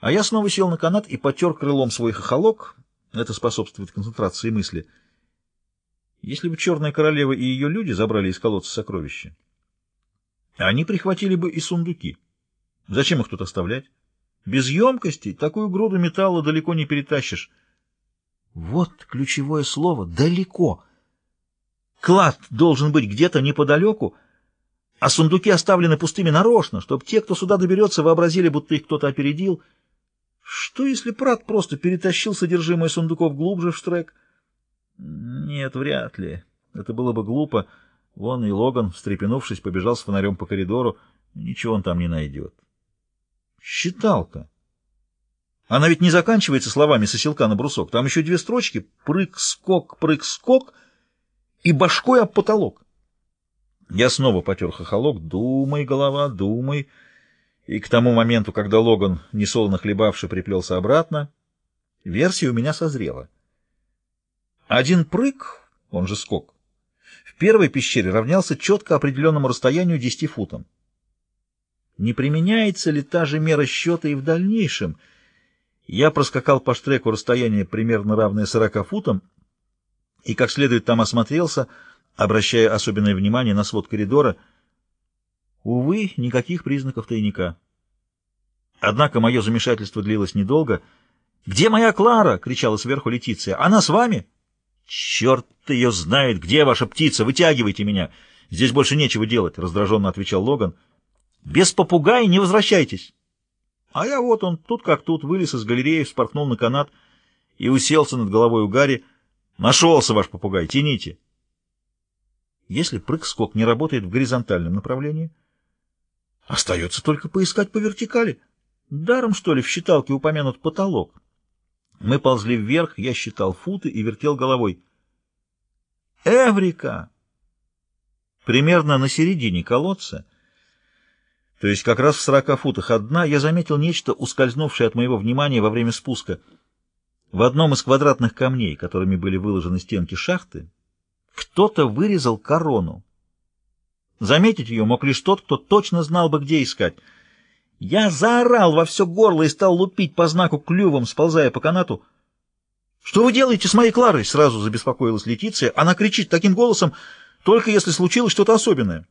А я снова сел на канат и потер крылом свой хохолок. Это способствует концентрации мысли. Если бы Черная Королева и ее люди забрали из колодца сокровища, они прихватили бы и сундуки. Зачем их тут оставлять? Без емкости такую груду металла далеко не перетащишь. Вот ключевое слово «далеко». Клад должен быть где-то неподалеку, а сундуки оставлены пустыми нарочно, чтобы те, кто сюда доберется, вообразили, будто их кто-то опередил. Что, если Прат просто перетащил содержимое сундуков глубже в штрек? Нет, вряд ли. Это было бы глупо. Вон и Логан, встрепенувшись, побежал с фонарем по коридору. Ничего он там не найдет. Считалка. Она ведь не заканчивается словами соселка на брусок. Там еще две строчки. Прыг-скок, прыг-скок и башкой об потолок. Я снова потер хохолок. Думай, голова, думай. И к тому моменту, когда Логан, несолоно хлебавший, приплелся обратно, версия у меня созрела. Один прыг, он же скок, в первой пещере равнялся четко определенному расстоянию 10 футам. Не применяется ли та же мера счета и в дальнейшем — я проскакал по штреку расстояние примерно равное 40 футам и как следует там осмотрелся, обращая особенное внимание на свод коридора. Увы, никаких признаков тайника. Однако мое замешательство длилось недолго. «Где моя Клара?» — кричала сверху Летиция. «Она с вами?» «Черт ее знает! Где ваша птица? Вытягивайте меня! Здесь больше нечего делать!» — раздраженно отвечал Логан. «Без попугая не возвращайтесь!» А я вот он, тут как тут, вылез из галереи, вспорхнул на канат и уселся над головой у Гарри. Нашелся ваш попугай, тяните. Если прыг-скок не работает в горизонтальном направлении, остается только поискать по вертикали. Даром, что ли, в считалке упомянут потолок. Мы ползли вверх, я считал футы и вертел головой. Эврика! Примерно на середине колодца то есть как раз в сорока футах от дна, я заметил нечто, ускользнувшее от моего внимания во время спуска. В одном из квадратных камней, которыми были выложены стенки шахты, кто-то вырезал корону. Заметить ее мог лишь тот, кто точно знал бы, где искать. Я заорал во все горло и стал лупить по знаку клювом, сползая по канату. «Что вы делаете с моей Кларой?» — сразу забеспокоилась Летиция. Она кричит таким голосом, только если случилось что-то особенное.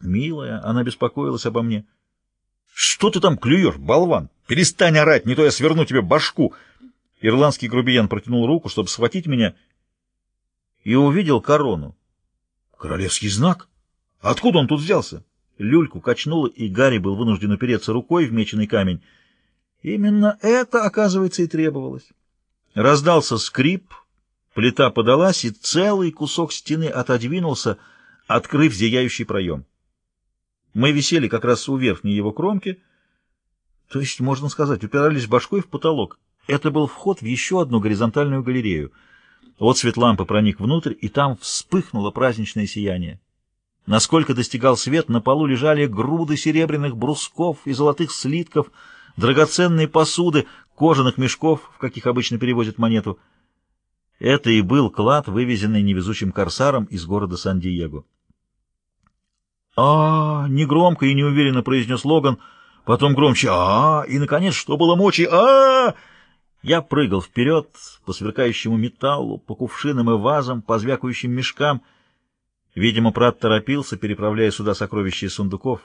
Милая, она беспокоилась обо мне. «Что ты там клюешь, болван? Перестань орать, не то я сверну тебе башку!» Ирландский грубиян протянул руку, чтобы схватить меня, и увидел корону. «Королевский знак? Откуда он тут взялся?» Люльку качнуло, и Гарри был вынужден упереться рукой в меченый камень. Именно это, оказывается, и требовалось. Раздался скрип, плита подалась, и целый кусок стены отодвинулся, открыв зияющий проем. Мы висели как раз у верхней его кромки, то есть, можно сказать, упирались башкой в потолок. Это был вход в еще одну горизонтальную галерею. Вот свет лампы проник внутрь, и там вспыхнуло праздничное сияние. Насколько достигал свет, на полу лежали груды серебряных брусков и золотых слитков, драгоценные посуды, кожаных мешков, в каких обычно перевозят монету. Это и был клад, вывезенный невезучим корсаром из города Сан-Диего а, негромко и неуверенно произнес Логан, потом громче а, и, наконец, что было мочи а, Я прыгал вперед по сверкающему металлу, по кувшинам и вазам, по звякающим мешкам. Видимо, Прат торопился, переправляя сюда сокровища из сундуков.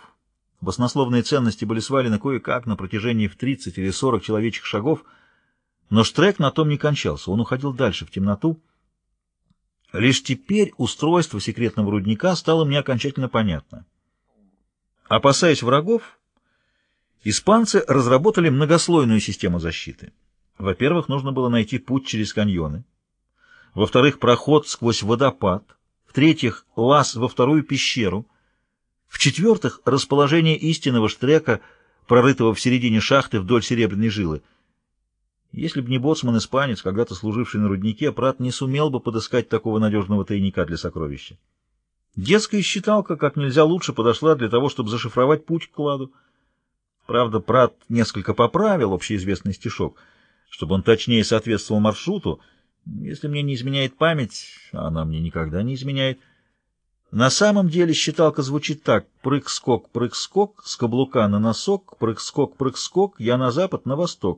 Баснословные ценности были свалены кое-как на протяжении в 30 или 40 человечьих шагов, но штрек на том не кончался, он уходил дальше, в темноту. Лишь теперь устройство секретного рудника стало мне окончательно понятно. Опасаясь врагов, испанцы разработали многослойную систему защиты. Во-первых, нужно было найти путь через каньоны. Во-вторых, проход сквозь водопад. В-третьих, лаз во вторую пещеру. В-четвертых, расположение истинного штрека, прорытого в середине шахты вдоль серебряной жилы — если бы не боцман-испанец, когда-то служивший на руднике, Прат не сумел бы подыскать такого надежного тайника для сокровища. Детская считалка как нельзя лучше подошла для того, чтобы зашифровать путь к кладу. Правда, Прат несколько поправил общеизвестный стишок, чтобы он точнее соответствовал маршруту. Если мне не изменяет память, а она мне никогда не изменяет, На самом деле считалка звучит так. Прыг-скок, прыг-скок, с каблука на носок, прыг-скок, прыг-скок, я на запад, на восток.